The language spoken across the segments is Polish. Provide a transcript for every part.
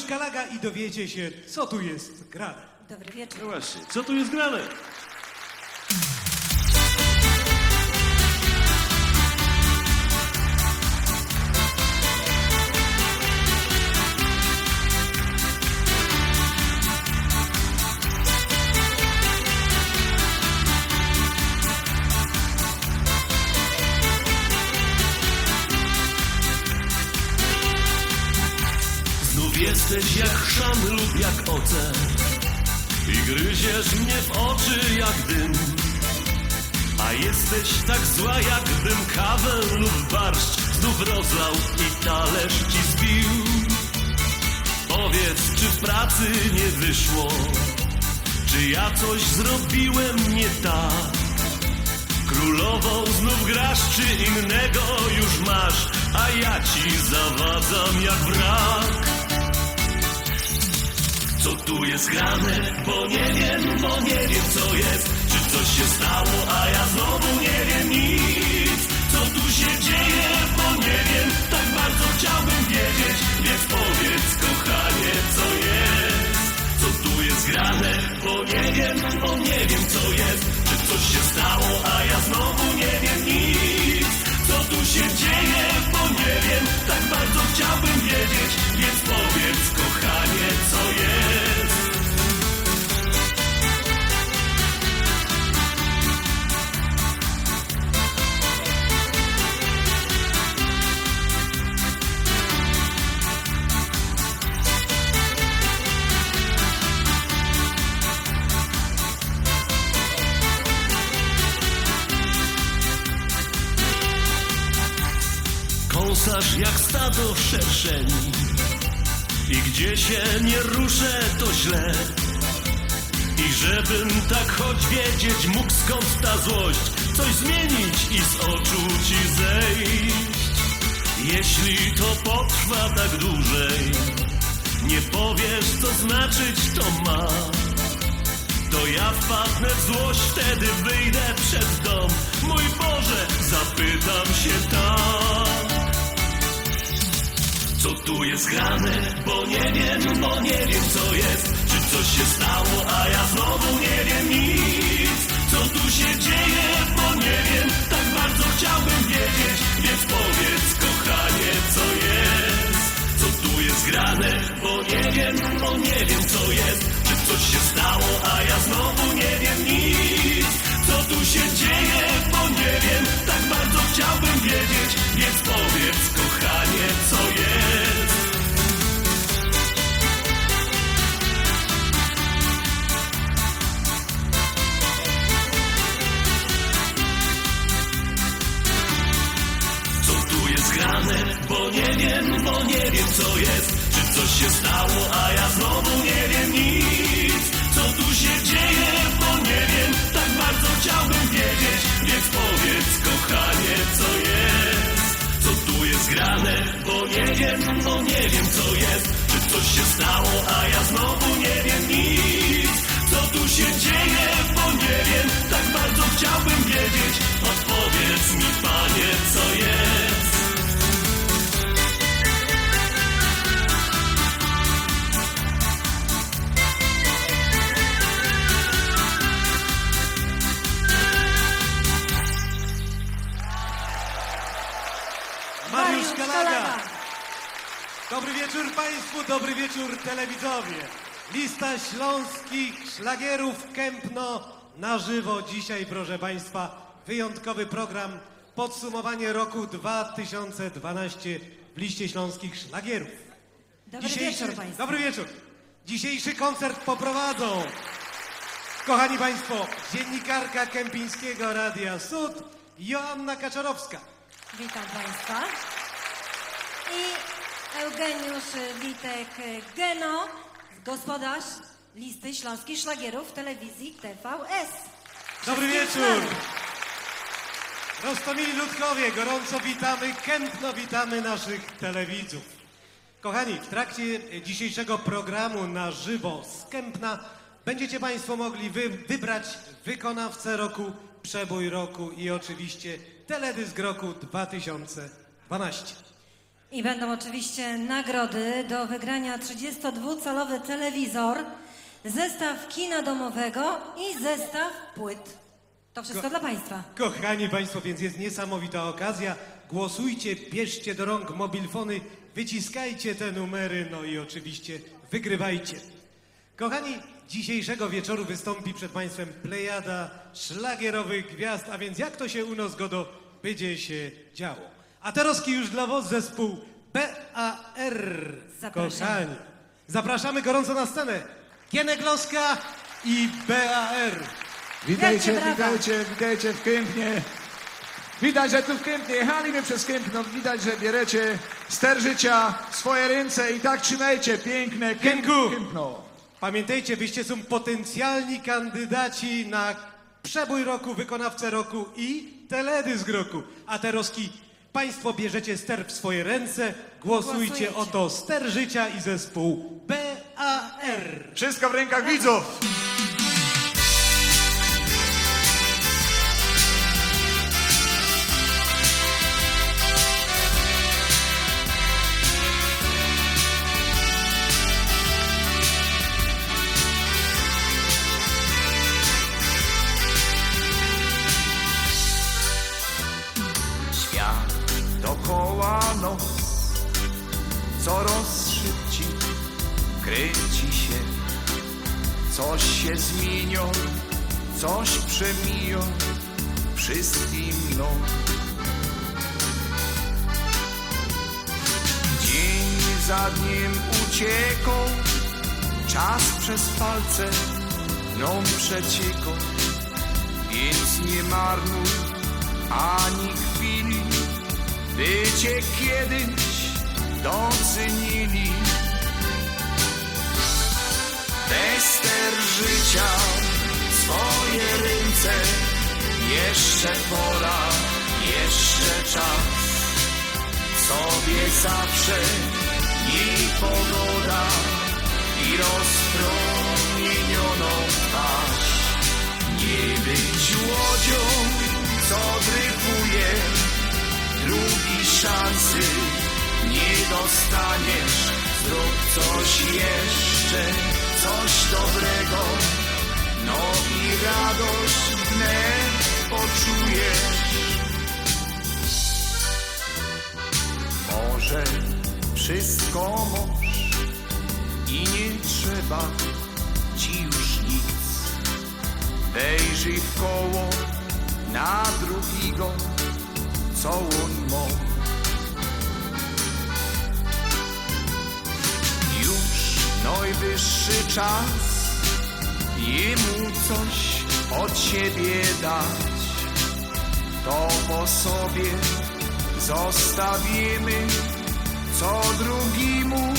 Mariusz Kalaga i dowiecie się, co tu jest grane. Dobry wieczór. No właśnie, co tu jest grane? Jesteś jak chrzan lub jak oce I gryziesz mnie w oczy jak dym. A jesteś tak zła jak kawę lub barszcz Znów rozlał i talerz ci zbił. Powiedz, czy w pracy nie wyszło? Czy ja coś zrobiłem nie tak? Królową znów grasz, czy innego już masz, a ja ci zawadzam jak wrak. Co tu jest grane? Bo nie wiem, bo nie wiem co jest. Czy coś się stało, a ja znowu nie wiem nic. Co tu się dzieje? Bo nie wiem, tak bardzo chciałbym wiedzieć. Więc powiedz, kochanie, co jest. Co tu jest grane? Bo nie wiem, bo nie wiem co jest. Czy coś się stało, a ja znowu nie wiem nic. Tu się dzieje? Bo nie wiem, tak bardzo chciałbym wiedzieć. Więc powiedz, kochanie, co jest. Stado szerszeni I gdzie się nie ruszę to źle I żebym tak choć wiedzieć mógł skąd ta złość Coś zmienić i z oczu ci zejść Jeśli to potrwa tak dłużej Nie powiesz co znaczyć to ma to ja wpadnę w złość, wtedy wyjdę przed dom. Mój Boże, zapytam się tam. Co tu jest grane? Bo nie wiem, bo nie wiem co jest. Czy coś się stało, a ja znowu nie wiem nic. Co tu się dzieje? Bo Bo nie wiem, bo nie wiem co jest. Czy coś się stało, a ja znowu nie wiem nic. Co tu się dzieje? Bo nie wiem, tak bardzo chciałbym wiedzieć. Więc powiedz, kochanie, co jest. Co tu jest grane? Bo nie wiem, bo nie wiem co jest. Czy coś się stało, a ja Dobry wieczór Państwu, dobry wieczór telewidzowie. Lista śląskich szlagierów Kępno na żywo dzisiaj, proszę Państwa. Wyjątkowy program, podsumowanie roku 2012 w liście śląskich szlagierów. Dobry wieczór Państwu. Dobry wieczór. Dzisiejszy koncert poprowadzą, kochani Państwo, dziennikarka Kępińskiego Radia Sud, Joanna Kaczorowska. Witam Państwa. I Eugeniusz Witek Geno, gospodarz listy śląskich szlagierów telewizji TVS. Dobry wieczór. znamy. Roztomili ludkowie, gorąco witamy, kępno witamy naszych telewidzów. Kochani, w trakcie dzisiejszego programu na żywo z Kępna będziecie Państwo mogli wy, wybrać wykonawcę roku, przebój roku i oczywiście teledysk roku 2012. I będą oczywiście nagrody do wygrania 32-calowy telewizor, zestaw kina domowego i zestaw płyt. To wszystko Ko- dla Państwa. Kochani Państwo, więc jest niesamowita okazja. Głosujcie, bierzcie do rąk mobilfony, wyciskajcie te numery, no i oczywiście wygrywajcie. Kochani, dzisiejszego wieczoru wystąpi przed Państwem plejada szlagierowych gwiazd, a więc jak to się u nas godo będzie się działo. A teraz już dla Was zespół BAR. Zapraszamy. Kochani, zapraszamy gorąco na scenę. Gienek Loska i BAR. Witajcie, Wielkie brawa. witajcie, witajcie w Kępnie. Widać, że tu w Kępnie jechaliśmy przez Kępno. Widać, że bierecie ster życia w swoje ręce i tak trzymajcie piękne Kęp- Kęku. Kępno. Pamiętajcie, wyście są potencjalni kandydaci na przebój roku, wykonawcę roku i teledysk roku. A teroski Państwo bierzecie ster w swoje ręce, głosujcie, Głosujcie. o to ster życia i zespół BAR. Wszystko w rękach widzów. Zmienia, coś przemija wszystkim no. Dzień za dniem ucieka, czas przez palce mną przecieka, więc nie marnuj ani chwili, by cię kiedyś docenili. Tester życia, swoje ręce, jeszcze pora, jeszcze czas. Sobie zawsze i pogoda i rozpromienioną twarz. Nie być łodzią, co dryfuje, drugi szansy nie dostaniesz. Zrób coś jeszcze, coś dobrego, no i radość wnet poczujesz. Może wszystko możesz i nie trzeba ci już nic. Wejrzyj w koło na drugiego, co on ma. Najwyższy czas jemu coś od siebie dać. To po sobie zostawimy, co drugiemu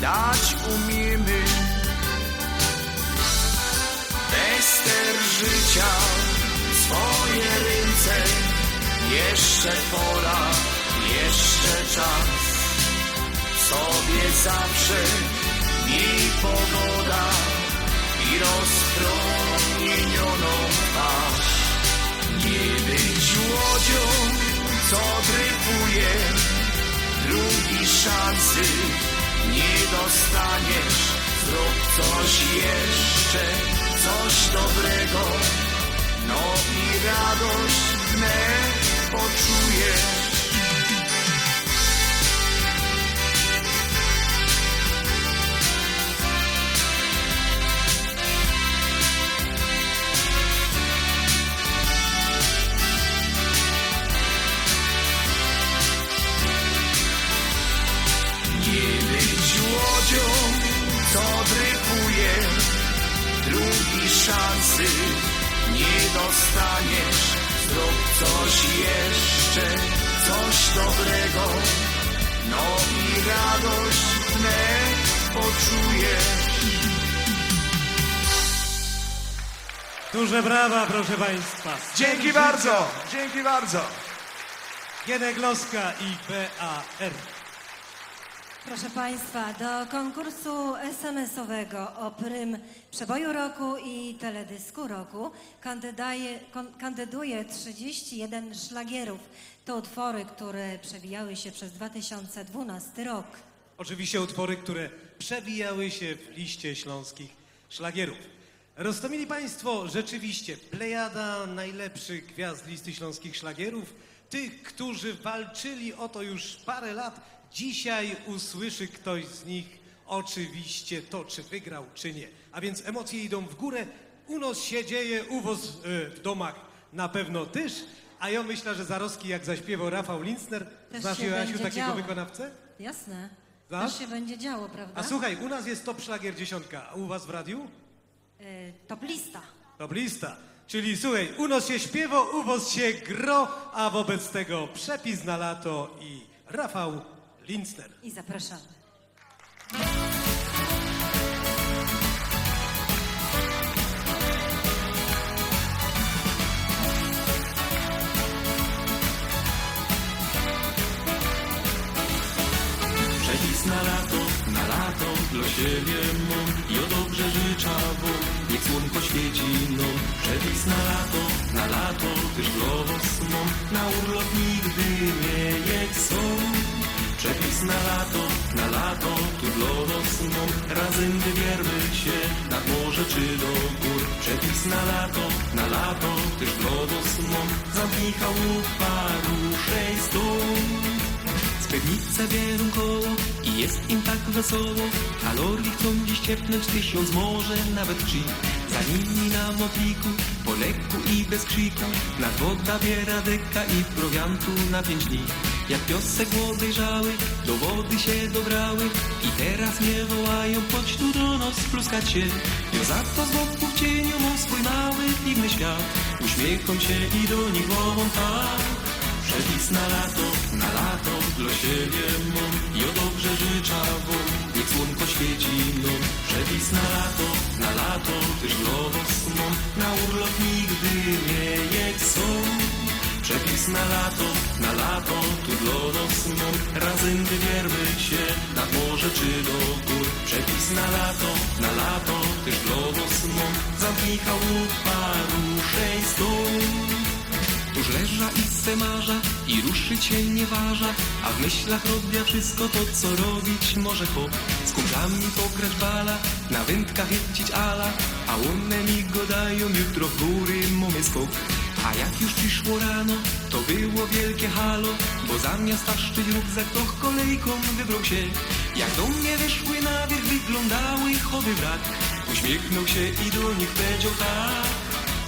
dać umiemy. Tester życia, swoje ręce, jeszcze pora, jeszcze czas. Sobie zawsze miej pogoda i rozpromienioną twarz. Nie być łodzią, co dryfuje, drugi szansy nie dostaniesz. Zrób coś jeszcze, coś dobrego, no i radość wnet dostaniesz. Zrób coś jeszcze, coś dobrego, no i radość wnet poczujesz. Duże brawa, proszę Państwa. Dzięki bardzo, dzięki bardzo. Gienek Loska i BAR. Proszę Państwa, do konkursu SMS-owego o prym przeboju roku i teledysku roku kandydaje, kandyduje 31 szlagierów. To utwory, które przewijały się przez 2012 rok. Oczywiście utwory, które przewijały się w liście śląskich szlagierów. Roztomili Państwo rzeczywiście plejada najlepszych gwiazd listy śląskich szlagierów, tych, którzy walczyli o to już parę lat. Dzisiaj usłyszy ktoś z nich oczywiście to, czy wygrał, czy nie. A więc emocje idą w górę, unos się dzieje, uwoz y, w domach na pewno też. A ja myślę, że zaroski jak zaśpiewał Rafał Lincner. Też Znasz, się Joasiu, będzie takiego działo. wykonawcę? Jasne. Znasz? Też się będzie działo, prawda? A słuchaj, u nas jest top szlagier dziesiątka, a u was w radiu? Y, top lista. Top lista. Czyli słuchaj, u nas się śpiewo, u was się gro, a wobec tego przepis na lato i Rafał Lincner. I zapraszamy. Przepis na lato, na lato dla siebie mam i o dobrze życzę wam, niech słonko świeci nam. Przepis na lato, na lato też was mam, na urlop nigdy nie jedź są. Przepis na lato, na lato tu was mam, razem wybiermy się nad morze czy do gór. Przepis na lato, na lato też was mam, zamknij chałupa, ruszej stąd. Spewnice bierą koło i jest im tak wesoło. A lordi chcą dziś ciepnąć tysiąc, może nawet trzy. Za nimi na motliku, po lekku i bez krzyku Na woda biera deka i prowiantu na pięć dni Jak piosek odejrzały, do wody się dobrały I teraz mnie wołają, chodź tu do nas pluskać się Ja za to z boku w cieniu mam swój mały, piwny świat Uśmiecham się i do nich wołam tak Przepis na lato, na lato dla siebie mam o dobrze życzę wam, niech słonko świeci nam. Przepis na lato, na lato też was mam, na urlop nigdy nie jedź są. Przepis na lato, na lato tu nas mam, razem wybiermy się nad morze czy do gór. Przepis na lato, na lato też was mam, zamknij chałupa, ruszej stąd. Tuż leża i se marza i ruszyć się nie waża, a w myślach robię wszystko to, co robić może hop. Z kumplami pograć bala, na wędkach jeździć ala, a one mi go dają jutro w góry mamy skok. A jak już przyszło rano, to było wielkie halo Bo zamiast taszczyć za to kolejką wybrał się. Jak do mnie wyszły na wierzch, wyglądały chowy brak. Uśmiechnął się i do nich powiedział tak.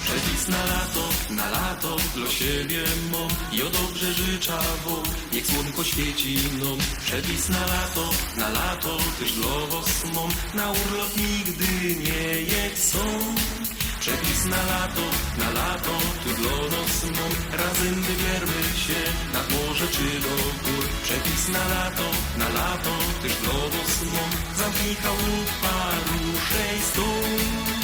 Przepis na lato, na lato dla siebie mą Jo dobrze życza wam, niech słonko świeci mną Przepis na lato, na lato tyż dla was Na urlop nigdy nie jedź są Przepis na lato, na lato tu nas mam, razem wybiermy się nad morze czy do gór. Przepis na lato, na lato też was mam, zamknij chałupa, ruszej stąd.